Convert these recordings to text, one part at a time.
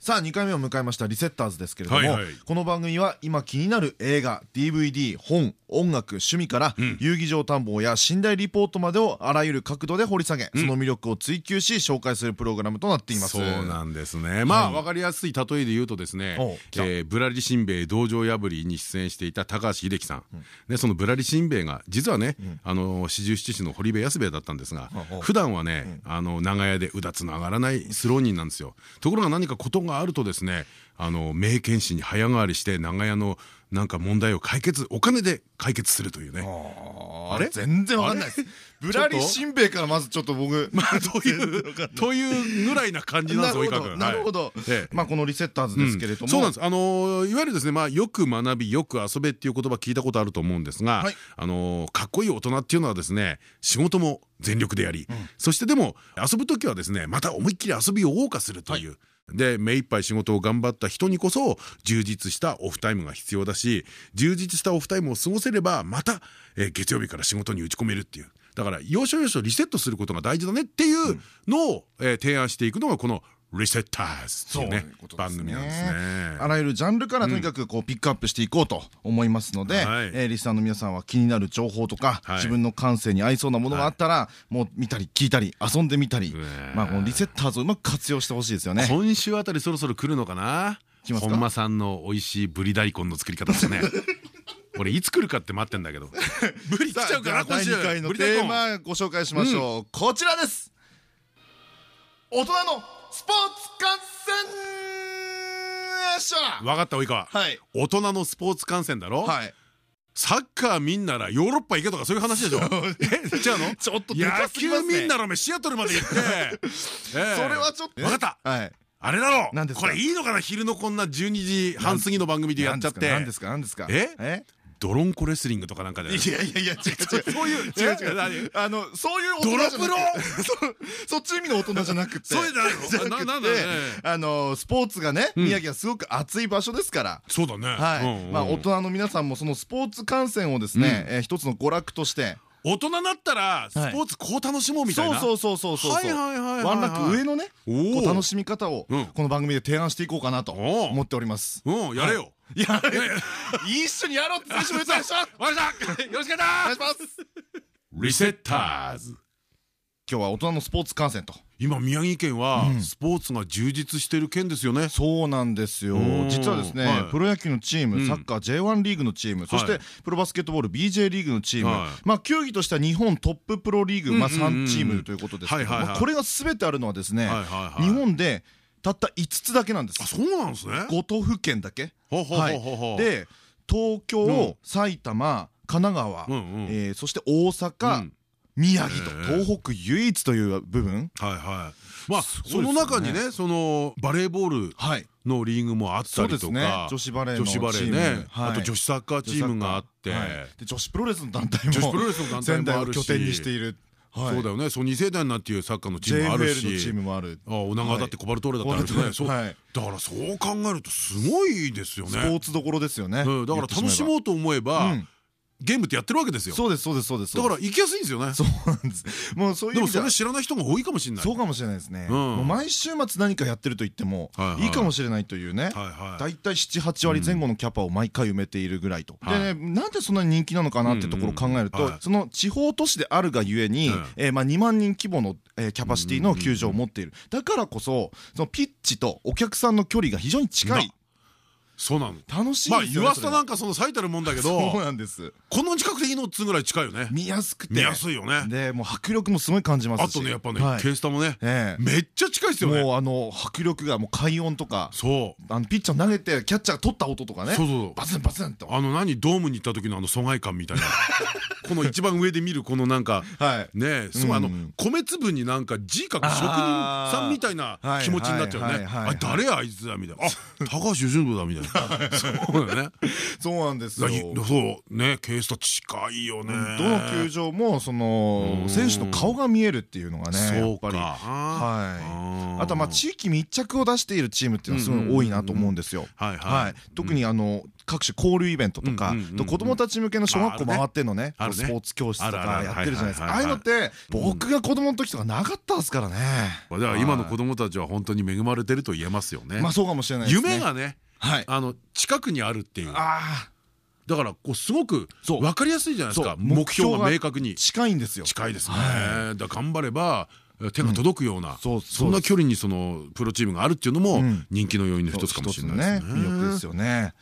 さあ2回目を迎えましたリセッターズですけれども、この番組は今気になる映画 DVD 本音楽趣味から、遊戯場探訪や寝台リポートまでをあらゆる角度で掘り下げ、その魅力を追求し紹介するプログラムとなっています。そうなんですね。まあ分かりやすい例えで言うとですね、えぶらりしんべヱ道場破りに出演していた高橋英樹さん、でそのぶらりしんべヱが実はねあの四十七士の堀部安兵衛だったんですが普段はねあの長屋でうだつの上がらないスロー人なんですよ。ところが何かことがあるとですねあの名剣士に早変わりして長屋のなんか問題を解決お金で解決するというね。あれ？全然わかんないです。ぶらりしんべヱからまずちょっと僕まあというというぐらいな感じなんですよなるほどまあこのリセッターズですけれども。そうなんです。あのいわゆるですねまあよく学びよく遊べっていう言葉聞いたことあると思うんですがあのかっこいい大人っていうのはですね仕事も全力でやり。そしてでも遊ぶ時はですねまた思いっきり遊びを謳歌するというで目いっぱい仕事を頑張った人にこそ充実したオフタイムが必要だし充実したオフタイムを過ごせればまた、えー、月曜日から仕事に打ち込めるっていう。だから要所要所リセットすることが大事だねっていうのを、えー、提案していくのがこのリセッターズっていうね。番組なんですね。あらゆるジャンルからとにかくこうピックアップしていこうと思いますので、えリスナーの皆さんは気になる情報とか、自分の感性に合いそうなものがあったら、もう見たり聞いたり遊んでみたりまあこのリセッターズをうまく活用してほしいですよね。今週あたりそろそろ来るのかな？本間さんの美味しいぶり大根の作り方ですね。俺いつ来るかって待ってんだけど。ブリ来ちゃうかな今週。第2回のテーマご紹介しましょう、こちらです大人のスポーツ観戦分かった及川大人のスポーツ観戦だろ？はい。サッカーみんならヨーロッパ行けとかそういう話でしょ？え違うの？ちょっと野球みんならめシアトルまで行って。それはちょっと。分かった。あれだろ。これいいのかな？昼のこんな12時半過ぎの番組でやっちゃって。何ですか？何ですか？え？ドロンコレスリングとかなんかで。いやいやいや、違う違う。そういう、違う違う。あの、そういう大人じゃなく そっち意味の大人じゃなくて。そうじゃないのなんだね。あの、スポーツがね、宮城はすごく熱い場所ですから。そうだね。はい。まあ、大人の皆さんもそのスポーツ観戦をですね、一つの娯楽として、大人だったらスポーツこう楽しもうみたいな？そうそうそうそうそうワンランク上のねお楽しみ方をこの番組で提案していこうかなと思っております。うんやれよやれ 一緒にやろうって最初言ったでしょ？わかりよろしくお願いします。リセッターズ。今日は大人のスポーツ観戦と。今宮城県はスポーツが充実している県ですよね、そうなんですよ。実はですね、プロ野球のチームサッカー J1 リーグのチーム、そしてプロバスケットボール BJ リーグのチーム、まあ球技としては日本トッププロリーグ、まあ、3チームということですけどこれが全てあるのはですね日本でたった5つだけなんですそうなんですね。5都府県だけ。で東京、埼玉神奈川、えそして大阪、宮城と東北唯一という部分。はいはい。まあその中にねそのバレーボールのリーグもあったりとか女子バレーのチーム。ねあと女子サッカーチームがあって。女子プロレスの団体も仙台を拠点にしているそうだよね。ソニー世代になっていうサッカーのチームもあるし。チームもある。女川だってコバルトーレだってあるしね。だからそう考えるとすごいですよね。スポーツどころですよね。だから楽しもうと思えばゲームってやってるわけですよ。そうですそうですそうです。だから行きやすいんですよね。そうなんです。もうそういうでもそれ知らない人が多いかもしれないそうかもしれないですね。もう毎週末何かやってると言ってもいいかもしれないというね。大体78割前後のキャパを毎回埋めているぐらいと。でなんでそんなに人気なのかなってところを考えるとその地方都市であるがゆえにまあ2万人規模のキャパシティの球場を持っている。だからこそそのピッチとお客さんの距離が非常に近いそうなの。楽しいまあ言わせたなんかその最たるもんだけどそうなんです。この近くでいいのっつうぐらい近いよね。見やすくて。見やすいよね。でもう迫力もすごい感じますし。あとねやっぱねケースタもねめっちゃ近いですよね。もうあの迫力がもう快音とかそう。あのピッチャー投げてキャッチャーが取った音とかね。そうそうバツンバツンとあの何ドームに行った時のあの疎外感みたいな。この一番上で見るこのなんかねそうあの米粒になんか字書く職人さんみたい。な気持ちになっちゃうねあ誰あいつだみたいなあ高橋由伸だみたいなそうだね。そうなんですよ。そうね。ケースと近いよね。どの球場もその選手の顔が見えるっていうのがねやっぱり。はい。あとはまあ地域密着を出しているチームっていうのはすごい多いなと思うんですよ。はい特にあの各種交流イベントとか子供たち向けの小学校回ってんのね。スポーツ教室とかやってるじゃないですか。ああいうのって僕が子供の時とかなかったですからね。だから今の子供たちは本当に恵まれてると言えますよね。まあそうかもしれない夢がねあの近くにあるっていう。だからこうすごく分かりやすいじゃないですか。目標が明確に。近いんですよ。近いですね。だ頑張れば手が届くようなそんな距離にそのプロチームがあるっていうのも人気の要因の一つかもしれないですね。魅力ですよね。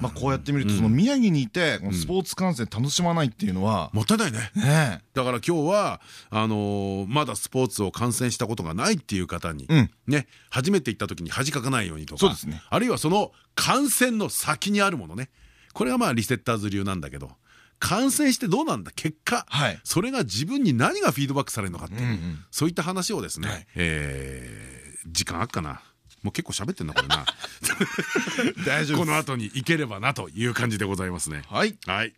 まあこうやって見るとその宮城にいてスポーツ観戦楽しまないっていうのはもったいないね。だから今日はあのまだスポーツを観戦したことがないっていう方にね初めて行った時に恥かかないようにとかあるいはその観戦の先にあるものね。これがまあリセッターズ流なんだけど。感染してどうなんだ結果、はい、それが自分に何がフィードバックされるのかっていう、うんうん、そういった話をですね、はい、えー、時間あっかな。もう結構喋ってんなこれな。大丈夫この後に行ければなという感じでございますね。はい、はい、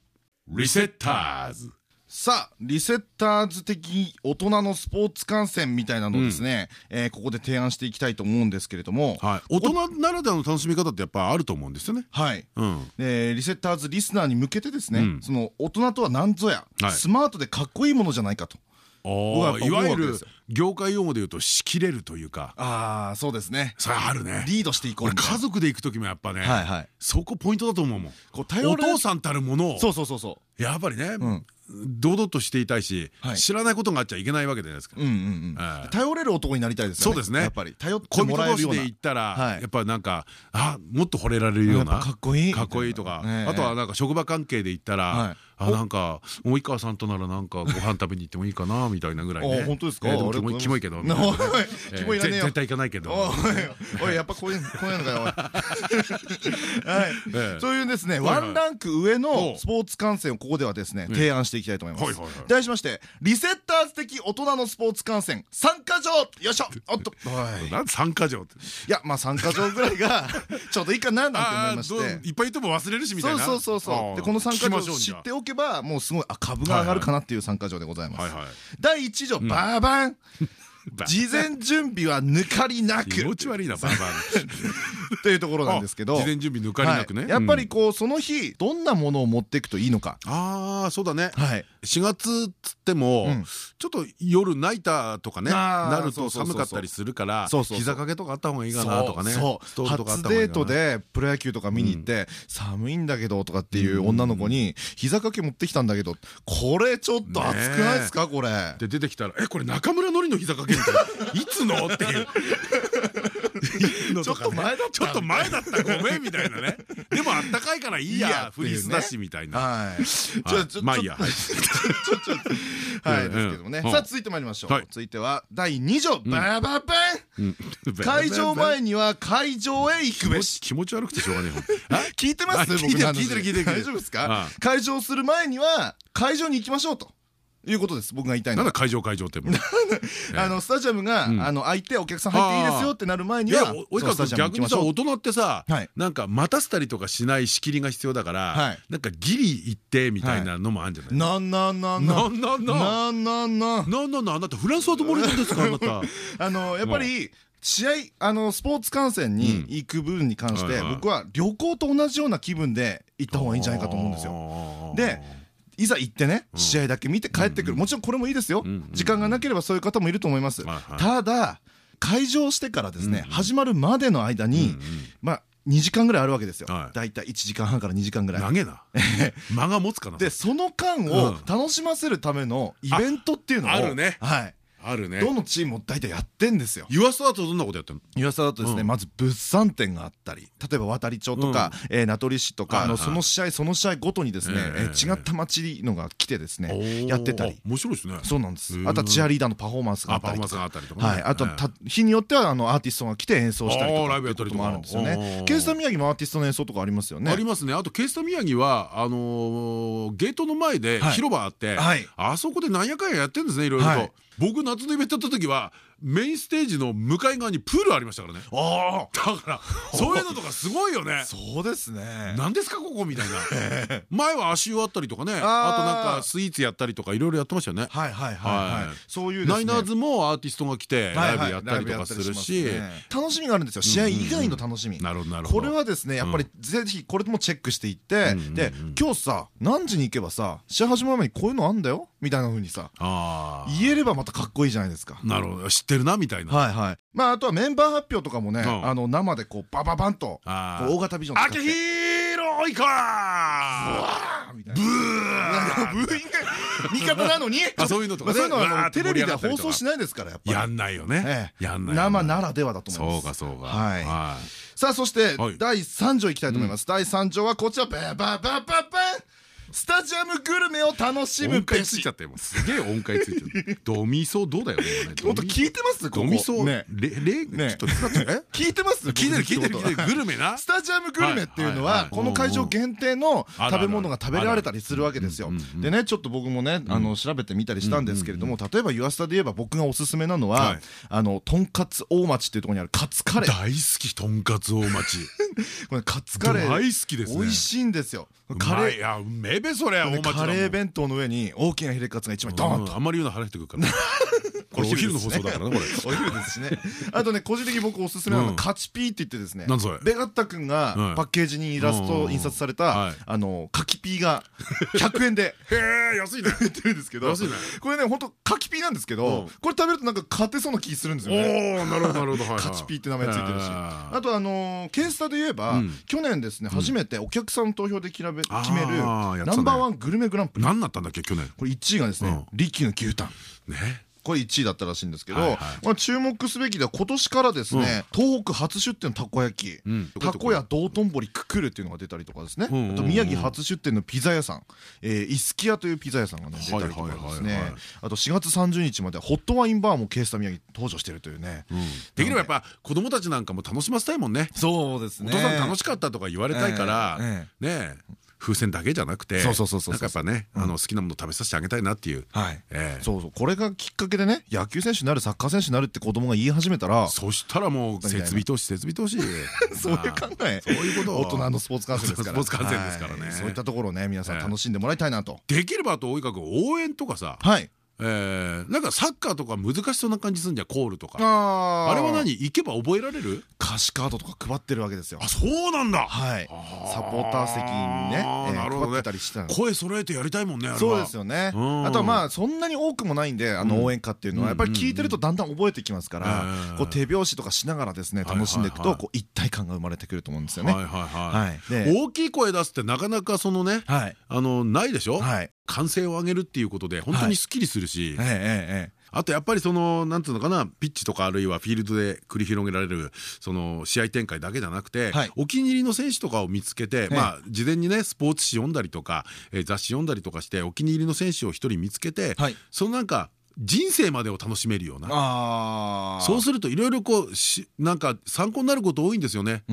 リセッターズさあリセッターズ的大人のスポーツ観戦みたいなのをですね、うえここで提案していきたいと思うんですけれども、はい、大人ならではの楽しみ方ってやっぱあると思うんですよね。はい、うん、えリセッターズリスナーに向けてですね、うん、その大人とは何ぞや、はい、スマートでかっこいいものじゃないかと。いわゆる業界用語で言うと仕切れるというか。ああそうですね。それあるね。リードしていこう家族で行く時もやっぱねそこポイントだと思うもん。お父さんたるものを。そうそうそうそう。やっぱりね堂々としていたいし、知らないことがあっちゃいけないわけじゃないですか。頼れる男になりたいですそうですね。やっぱり頼ってもらえるような。で言ったら、やっぱなんかあもっと惚れられるようなかっこいい。かっこいいとか、あとはなんか職場関係で言ったら、あなんか及川さんとならなんかご飯食べに行ってもいいかなみたいなぐらいね。本当ですか？キモいけど。絶対行かないけど。おいやっぱこういうこういうのだよ。はい。そういうですねワンランク上のスポーツ観戦をここではですね提案していきたいと思います。題しましてリセッターズ的大人のスポーツ観戦参加条よいしょおっと。なん参加条って。いやまあ参加条ぐらいが ちょうどいいかななんて思いまして。いっぱいいても忘れるしみたいな。そうそうそうでこの参加条知っておけばもうすごいあ株が上がるかなっていう参加条でございます。第1条バーバン事前準備は抜かりなく。気持ち悪いなバーバンというところなんですけど。事前準備抜かりなくね。やっぱりこうその日どんなものを持っていくといいのか。ああそうだね。4月っつってもちょっと夜ナイターとかねなると寒かったりするから膝掛けとかあった方がいいかなとかね。初デートでプロ野球とか見に行って寒いんだけどとかっていう女の子に膝掛け持ってきたんだけどこれちょっと熱くないですかこれ。で出てきたら「えこれ中村のりの膝掛けみたいないつの?」っていう。ちょっと前だったちょっと前だったごめんみたいなね。でもあったかいからいいやフリースだしみたいな。はい。まあいいや。はいはいですけどもねさあ続いてまいりましょう続いては第2条バババン会場前には会場へ行くべし気持ち悪くてしょうがねえ聞いてます聞いてる聞いてる聞いてる大丈夫ですか会場する前には会場に行きましょうということです。僕が言いたいのは。会場会場って あのスタジアムがあの開いてお客さん入っていいですよってなる前には逆にさ大人ってさなんか待たせたりとかしない仕切りが必要だからなんかギリ行ってみたいなのもあるんじゃないなんなんなんなんなんなんなんなんなんなんなんあなたフランスはどもりなんですかあなたあのやっぱり試合あのスポーツ観戦に行く部分に関して僕は旅行と同じような気分で行った方がいいんじゃないかと思うんですよ。でいざ行ってね試合だけ見て帰ってくる。もちろんこれもいいですよ。時間がなければそういう方もいると思います。ただ会場してからですね始まるまでの間にまあ2時間ぐらいあるわけですよ。大体1時間半から2時間ぐらい。投げな。間が持つかな。でその間を楽しませるためのイベントっていうのをあるね。はいあるね。どのチームも大体やってんですよ。湯浅だとどんなことやってんの？湯浅だとですねまず物産展があったり例えば渡里町とか名取市とかその試合その試合ごとにですね違った町のが来てですねやってたり。面白いですね。そうなんです。あとはチアリーダーのパフォーマンスがあったりとか。はい。あと日によってはあのアーティストが来て演奏したりとかっていうこともあるんですよね。ケースタ宮城もアーティストの演奏とかありますよね。ありますね。あとケースタ宮城はあのゲートの前で広場あってあそこでなんやかんややってるんですねいろいろと僕夏のイベントやった時はメインステージの向かい側にプールありましたからね。ああだから そういうのとかすごいよね。そうですね。何ですかここ？みたいな。前は足湯あったりとかね。あとなんかスイーツやったりとかいろいろやってましたよね。はいはいはいそういうナイナーズもアーティストが来てライブやったりとかするし。楽しみがあるんですよ。試合以外の楽しみ。なるほどなるほど。これはですねやっぱりぜひこれもチェックしていってで今日さ何時に行けばさ試合始まる前にこういうのあんだよ？みたいなふうにさ言えればまたかっこいいじゃないですか。なるほど。知ってるなみたいな。はいはい。まああとはメンバー発表とかもねあの生でこうバババンと大型ビジョン使って「秋広いか!」ブー。ブー味方なのに。そういうのとかそういうのはテレビでは放送しないですからやっぱり。やんないよね。やんない生ならではだと思います。そうかそうか。はい。さあそして第3条いきたいと思います。第3条はこちら。バババババンスタジアムグルメを楽しむべしついちゃってすげえ音階ついてるドミソどうだよね本当聞いてます？ドミソね。レレちょっと聞いてます？聞いてる聞いてる聞いてる。グルメな。スタジアムグルメっていうのはこの会場限定の食べ物が食べられたりするわけですよ。でねちょっと僕もねあの調べてみたりしたんですけれども例えばユアスタで言えば僕がおすすめなのはあのとんかつ大町っていうところにあるカツカレー。大好きとんかつ大町。これカツカレー。大好きです美味しいんですよ。カレー。い。やうめえべそれ大町カレー弁当の上に大きなヒレカツが一枚ドーンと。あんまり言うの腹減ってくるから これお昼の放送だからねこれ。お昼ですしね。あとね個人的に僕おすすめなのはカチピーって言ってですねベガッタ君がパッケージにイラスト印刷されたあの柿ピーが100円で へえ安いね。売ってるんですけどこれね本当柿ピーなんですけどこれ食べるとなんか勝てそうな気するんですよね。おおなるほどなるほど。カチピーって名前ついてるし。あとあのケースタで言えば去年ですね初めてお客さんの投票で決めるナンバーワングルメグランプリ。何だったんだっけ去年。これ1位がですね利休の牛タン。ねこれ1位だったらしいんですけどまあ注目すべきでは今年からですね東北初出店のたこ焼きたこや道頓堀くくるっていうのが出たりとかですね。あと宮城初出店のピザ屋さん。イスキヤというピザ屋さんがね出たりとかですね。あと4月30日までホットワインバーもケースタ宮城登場してるというね。できればやっぱ子供たちなんかも楽しませたいもんね。そうですね。お父さん楽しかったとか言われたいから。ね風船だけじゃなくてそうそうそうそう。なんかやっぱねあの好きなもの食べさせてあげたいなっていう。はい。そうそう。これがきっかけでね野球選手になるサッカー選手になるって子供が言い始めたらそしたらもう設備投資設備投資。そういう考え。そういうこと。大人のスポーツ観戦ですから。スポーツ観戦ですからね。そういったところをね皆さん楽しんでもらいたいなと。できればと大井川君応援とかさ。はいえー、なんかサッカーとか難しそうな感じするんじゃコールとか。あれは何？行けば覚えられる？歌詞カードとか配ってるわけですよ。あそうなんだ。はい。サポーター席にね配ってたりして声揃えてやりたいもんねそうですよね。あとはまあそんなに多くもないんであの応援歌っていうのはやっぱり聞いてるとだんだん覚えてきますからこう手拍子とかしながらですね楽しんでいくとこう一体感が生まれてくると思うんですよね。大きい声出すってなかなかそのねあのないでしょ？はい歓声を上げるっていうことで本当にすっきりするし、あとやっぱりそのなんていうのかなピッチとかあるいはフィールドで繰り広げられるその試合展開だけじゃなくて、お気に入りの選手とかを見つけて、まあ事前にねスポーツ紙読んだりとか、え雑誌読んだりとかしてお気に入りの選手を一人見つけて、そのなんか人生までを楽しめるような。そうするといろいろこうしなんか参考になること多いんですよね。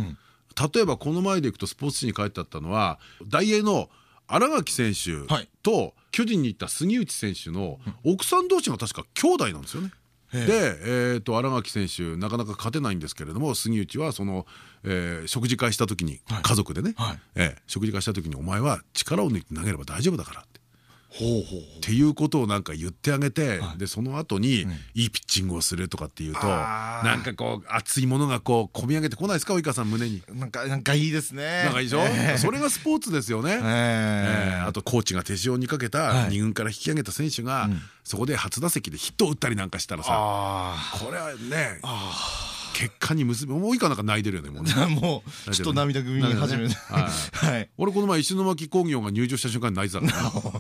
例えばこの前でいくとスポーツ紙に書いてあったのは大英の新垣選手と巨人に行った杉内選手の奥さん同士が確か兄弟なんですよね。で、えー、と新垣選手なかなか勝てないんですけれども杉内はその、えー、食事会した時に家族でね、はい、えー、食事会した時に「お前は力を抜いて投げれば大丈夫だから」ってっていうことをなんか言ってあげて、でその後にいいピッチングをするとかっていうとなんかこう熱いものがこう込み上げてこないですか及川さん胸に。なんかなんかいいですね。なんかいいでしょ？それがスポーツですよね。あとコーチが手塩にかけた2軍から引き上げた選手がそこで初打席でヒットを打ったりなんかしたらさこれはね結果に結びもういいかなんか泣いてるよねもう もうちょっと涙ぐみ始める。俺この前石巻工業が入場した瞬間に泣いてた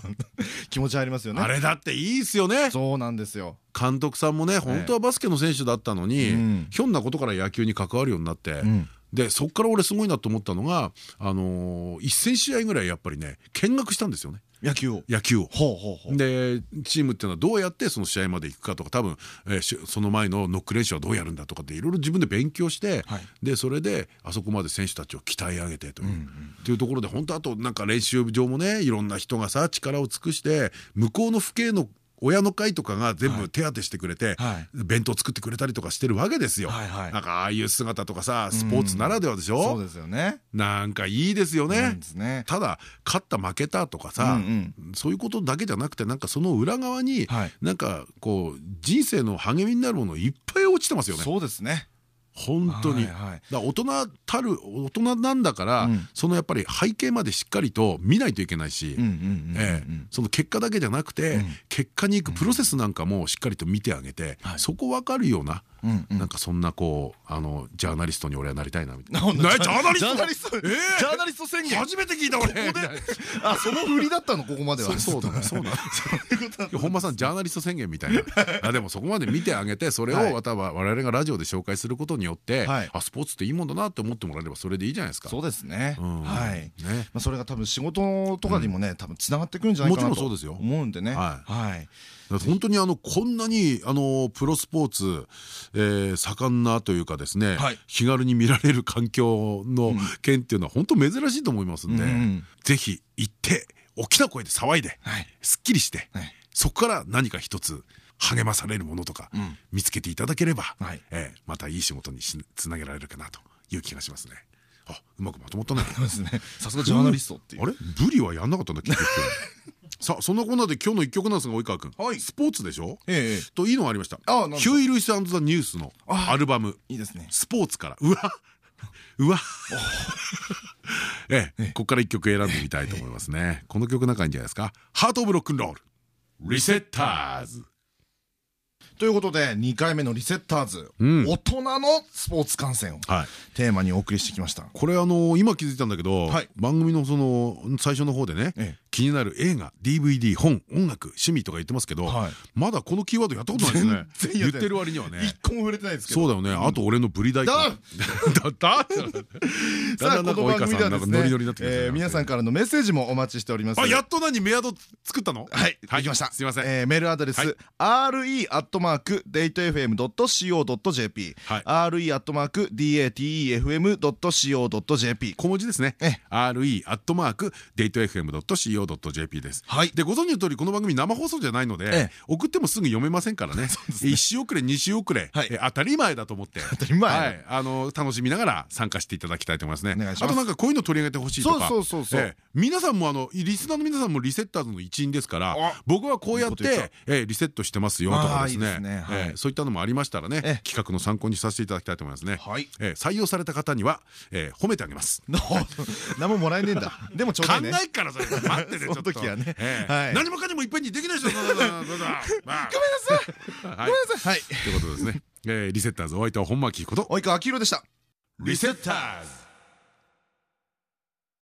気持ちありますよね。あれだっていいっすよね。そうなんですよ。監督さんもね本当はバスケの選手だったのにひょんなことから野球に関わるようになってでそこから俺すごいなと思ったのがあの1,000試合ぐらいやっぱりね見学したんですよね。野球を。野球を。でチームっていうのはどうやってその試合まで行くかとか多分、えー、その前のノック練習はどうやるんだとかっていろいろ自分で勉強して、はい、でそれであそこまで選手たちを鍛え上げてという,、っていうところで本当あとなんか練習場もねいろんな人がさ力を尽くして向こうの父兄の親の会とかが全部手当てしてくれて、弁当作ってくれたりとかしてるわけですよ。なんかああいう姿とかさスポーツならではでしょ、そうですよね。なんかいいですよね。ただ勝った負けたとかさ、そういうことだけじゃなくてなんかその裏側に、なんかこう人生の励みになるものいっぱい落ちてますよね。そうですね本当に。大人たる大人なんだから、そのやっぱり背景までしっかりと見ないといけないしその結果だけじゃなくて、結果に行くプロセスなんかもしっかりと見てあげて、そこ分かるようななんかそんなこうあのジャーナリストに俺はなりたいなみたいな。ジャーナリスト？ジャーナリスト？宣言？初めて聞いた俺。あその振りだったの？ここまでは。そうだねそうだ。本間さんジャーナリスト宣言みたいな。あでもそこまで見てあげてそれをまた我々がラジオで紹介することによってあスポーツっていいもんだなって思ってもらえればそれでいいじゃないですか。そうですね。はい。ね。まあそれが多分仕事とかにもね多分つながってくるんじゃないかなと思うんでね。はい。本当にあのこんなにあのプロスポーツ、えー、盛んなというかですね、はい、気軽に見られる環境の県っていうのは本当珍しいと思いますんで、うん、ぜひ行って大きな声で騒いで、はい、すっきりして、はい、そこから何か一つ励まされるものとか見つけていただければ、はい、えー、またいい仕事につなげられるかなという気がしますね。あうまくまとまったね。さすがジャーナリストっていう。あれ？ブリはやんなかったんだ結局。さあそんなこんなで今日の一曲なんですが及川君。スポーツでしょ？といいのがありました。ヒューイ・ルイスザ・ニュースのアルバム。いいですね。スポーツから。うわうわ ええ。ここから一曲選んでみたいと思いますね。この曲仲いいんじゃないですか。ハート・オブ・ロックンロール。リセッターズということで2回目のリセッターズ、大人のスポーツ観戦をテーマにお送りしてきました。これあの今気づいたんだけど、番組のその最初の方でね、気になる映画 DVD 本音楽趣味とか言ってますけど、まだこのキーワードやったことないですね。言ってる割にはね。一個も触れてないですけど。そうだよね。あと俺のブリ大根。だださあこの番組ではですね皆さんからのメッセージもお待ちしておりますあやっと何メアド作ったのはいできましたすいませんメールアドレス re アットマークデート FM.co.jp re アットマーク datefm.co.jp 小文字ですね re radio.jp です。でご存知の通りこの番組生放送じゃないので送ってもすぐ読めませんからね。一週遅れ二週遅れ当たり前だと思って。当たり前あの楽しみながら参加していただきたいと思いますね。あとなんかこういうの取り上げてほしいとか。皆さんもあのリスナーの皆さんもリセッターズの一員ですから僕はこうやってリセットしてますよとかですね。そういったのもありましたらね企画の参考にさせていただきたいと思いますね。採用された方には褒めてあげます。何ももらえねえんだ。でもちょうだいね。考えからそれ。待ってねちょっと。時はね。何もかにもいっぺんにできないでしょごめんなさい。ごめんなさい。ということですね。リセッターズお相手は本間明彦と。及川明宏でした。リセッターズ